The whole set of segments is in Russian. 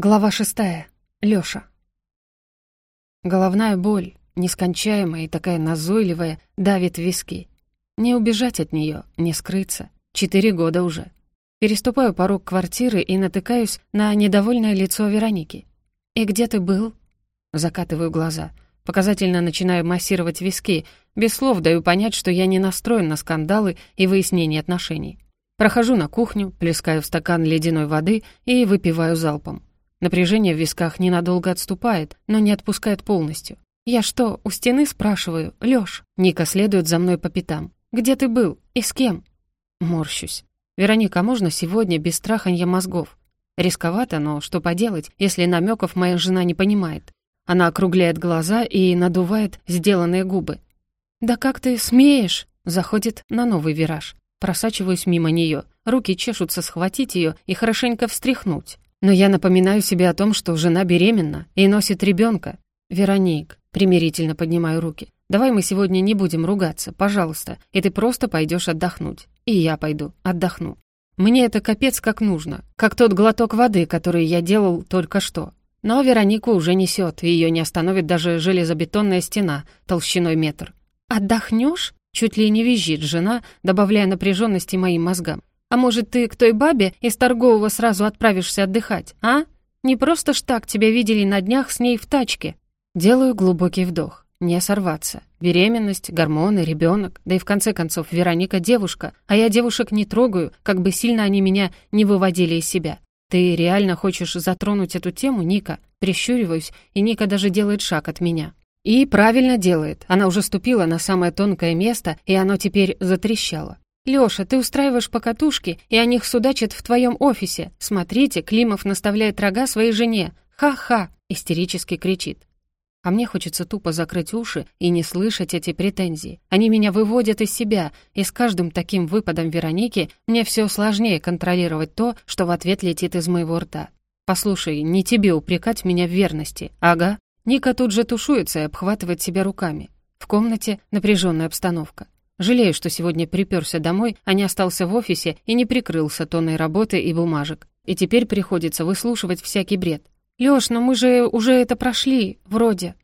Глава шестая. Лёша. Головная боль, нескончаемая и такая назойливая, давит виски. Не убежать от неё, не скрыться. Четыре года уже. Переступаю порог квартиры и натыкаюсь на недовольное лицо Вероники. «И где ты был?» Закатываю глаза. Показательно начинаю массировать виски. Без слов даю понять, что я не настроен на скандалы и выяснение отношений. Прохожу на кухню, плескаю в стакан ледяной воды и выпиваю залпом. Напряжение в висках ненадолго отступает, но не отпускает полностью. «Я что, у стены спрашиваю? Лёш?» Ника следует за мной по пятам. «Где ты был? И с кем?» Морщусь. «Вероника, можно сегодня без траханья мозгов?» Рисковато, но что поделать, если намеков моя жена не понимает. Она округляет глаза и надувает сделанные губы. «Да как ты смеешь?» Заходит на новый вираж. Просачиваюсь мимо нее. Руки чешутся схватить ее и хорошенько встряхнуть. Но я напоминаю себе о том, что жена беременна и носит ребенка. «Вероник», примирительно поднимаю руки, «давай мы сегодня не будем ругаться, пожалуйста, и ты просто пойдешь отдохнуть. И я пойду, отдохну. Мне это капец как нужно, как тот глоток воды, который я делал только что. Но Веронику уже несет, и ее не остановит даже железобетонная стена толщиной метр. «Отдохнешь?» Чуть ли не визжит жена, добавляя напряженности моим мозгам. А может, ты к той бабе из торгового сразу отправишься отдыхать, а? Не просто ж так тебя видели на днях с ней в тачке. Делаю глубокий вдох. Не сорваться. Беременность, гормоны, ребенок, да и в конце концов Вероника девушка, а я девушек не трогаю, как бы сильно они меня не выводили из себя. Ты реально хочешь затронуть эту тему, Ника? Прищуриваюсь, и Ника даже делает шаг от меня. И правильно делает. Она уже ступила на самое тонкое место, и оно теперь затрещало. «Лёша, ты устраиваешь покатушки, и о них судачат в твоем офисе. Смотрите, Климов наставляет рога своей жене. Ха-ха!» — истерически кричит. А мне хочется тупо закрыть уши и не слышать эти претензии. Они меня выводят из себя, и с каждым таким выпадом Вероники мне все сложнее контролировать то, что в ответ летит из моего рта. «Послушай, не тебе упрекать меня в верности. Ага». Ника тут же тушуется и обхватывает себя руками. В комнате напряженная обстановка. Жалею, что сегодня приперся домой, а не остался в офисе и не прикрылся тонной работы и бумажек. И теперь приходится выслушивать всякий бред. «Лёш, но мы же уже это прошли, вроде».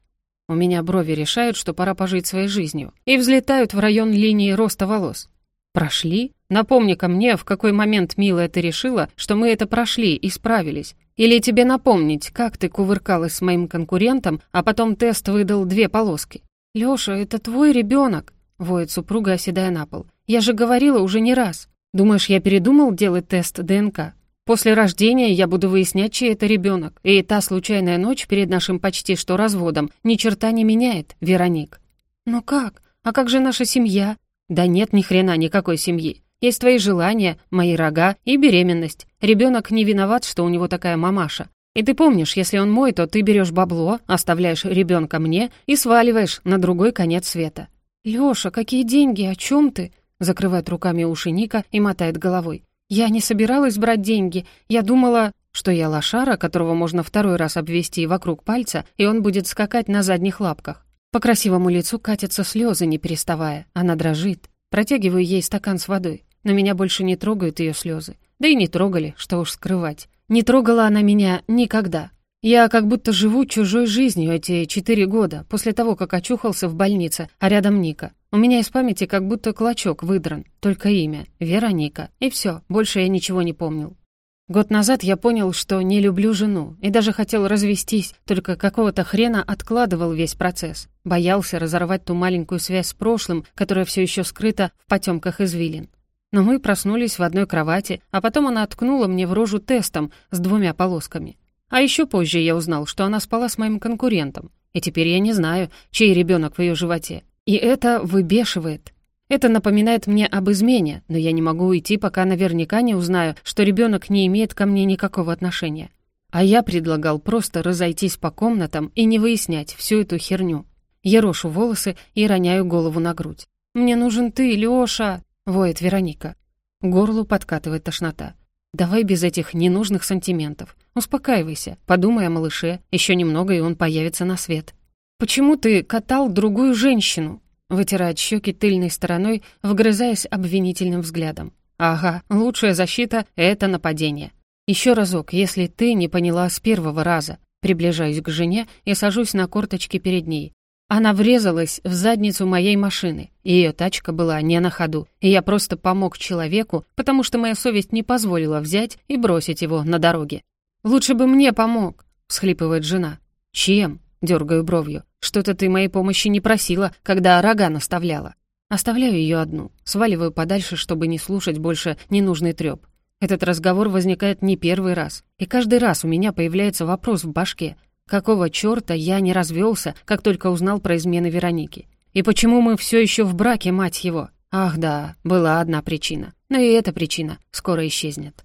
У меня брови решают, что пора пожить своей жизнью, и взлетают в район линии роста волос. «Прошли? Напомни-ка мне, в какой момент, милая, ты решила, что мы это прошли и справились. Или тебе напомнить, как ты кувыркалась с моим конкурентом, а потом тест выдал две полоски? Лёша, это твой ребёнок. — воет супруга, оседая на пол. «Я же говорила уже не раз. Думаешь, я передумал делать тест ДНК? После рождения я буду выяснять, чей это ребенок. И та случайная ночь перед нашим почти что разводом ни черта не меняет, Вероник». «Но как? А как же наша семья?» «Да нет ни хрена никакой семьи. Есть твои желания, мои рога и беременность. Ребенок не виноват, что у него такая мамаша. И ты помнишь, если он мой, то ты берешь бабло, оставляешь ребенка мне и сваливаешь на другой конец света. «Лёша, какие деньги? О чём ты?» Закрывает руками уши Ника и мотает головой. «Я не собиралась брать деньги. Я думала, что я лошара, которого можно второй раз обвести вокруг пальца, и он будет скакать на задних лапках». По красивому лицу катятся слезы, не переставая. Она дрожит. Протягиваю ей стакан с водой. Но меня больше не трогают ее слезы. Да и не трогали, что уж скрывать. Не трогала она меня никогда. Я как будто живу чужой жизнью эти четыре года, после того, как очухался в больнице, а рядом Ника. У меня из памяти как будто клочок выдран, только имя — Вероника. И все, больше я ничего не помнил. Год назад я понял, что не люблю жену, и даже хотел развестись, только какого-то хрена откладывал весь процесс. Боялся разорвать ту маленькую связь с прошлым, которая все еще скрыта в потемках извилин. Но мы проснулись в одной кровати, а потом она откнула мне в рожу тестом с двумя полосками. А еще позже я узнал, что она спала с моим конкурентом. И теперь я не знаю, чей ребенок в ее животе. И это выбешивает. Это напоминает мне об измене, но я не могу уйти, пока наверняка не узнаю, что ребенок не имеет ко мне никакого отношения. А я предлагал просто разойтись по комнатам и не выяснять всю эту херню. Я рошу волосы и роняю голову на грудь. «Мне нужен ты, Лёша!» — воет Вероника. Горлу подкатывает тошнота. Давай без этих ненужных сантиментов. Успокаивайся, подумай о малыше. Еще немного, и он появится на свет. Почему ты катал другую женщину? Вытирает щеки тыльной стороной, вгрызаясь обвинительным взглядом. Ага, лучшая защита — это нападение. Еще разок, если ты не поняла с первого раза. Приближаюсь к жене и сажусь на корточки перед ней. Она врезалась в задницу моей машины. Ее тачка была не на ходу, и я просто помог человеку, потому что моя совесть не позволила взять и бросить его на дороге. «Лучше бы мне помог», — всхлипывает жена. «Чем?» — дергаю бровью. «Что-то ты моей помощи не просила, когда рога наставляла». Оставляю ее одну, сваливаю подальше, чтобы не слушать больше ненужный трёп. Этот разговор возникает не первый раз, и каждый раз у меня появляется вопрос в башке. Какого чёрта я не развелся, как только узнал про измены Вероники? И почему мы все еще в браке, мать его? Ах да, была одна причина. Но и эта причина скоро исчезнет.